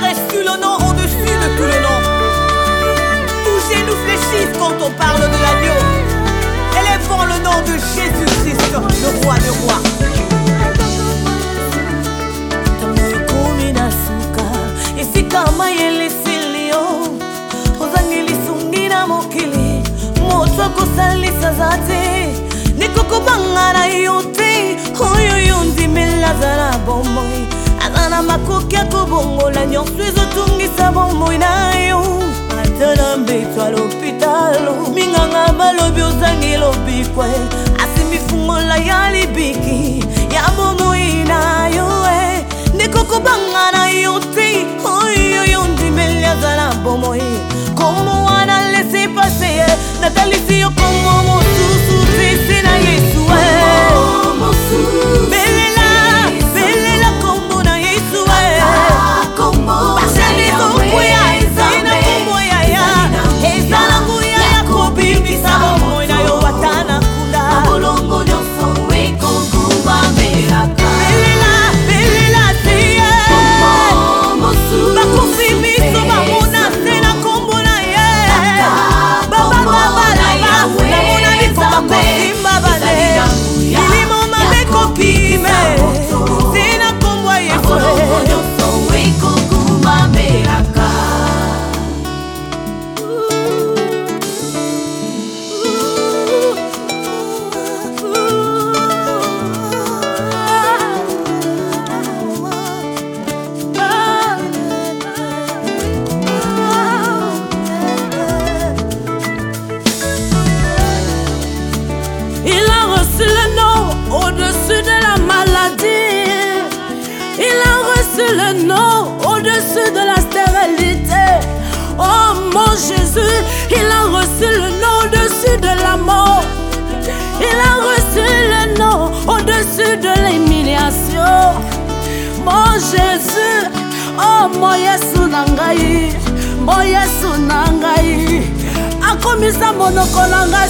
Déclares-tu le nom au-dessus de tout le nom Tous genoux fléchissent quand on parle de l'agneau. Élèvons le nom de Jésus-Christ, le roi des rois. Akobongola nyonso ezotungisa bomoi na yo. Ata na mbeto ya lopitalo minganga balobi ozangi lobikwe le nom au-dessus de la stérilité. Oh mon Jésus, il a reçu le nom au-dessus de la mort. Il a reçu le nom au-dessus de l'humiliation. Mon Jésus, oh mon Yesu na ngai, mon Yesu na ngai. akomisa monoko na ngai